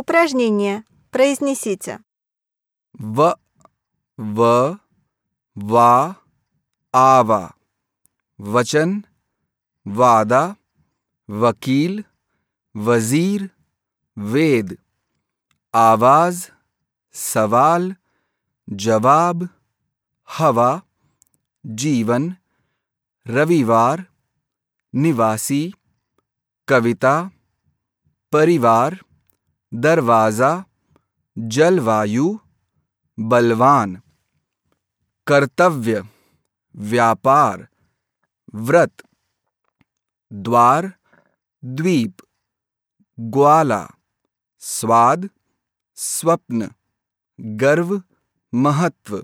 Упражнение. Произнесите. В, в, ва, ава. Вачан, вада, вакил, вазир, вед आवाज савал जवाब हवा जीवन रविवार निवासी कविता परिवार दरवाज़ा जलवायु बलवान कर्तव्य व्यापार व्रत द्वार द्वीप ग्वाला स्वाद स्वप्न गर्व महत्व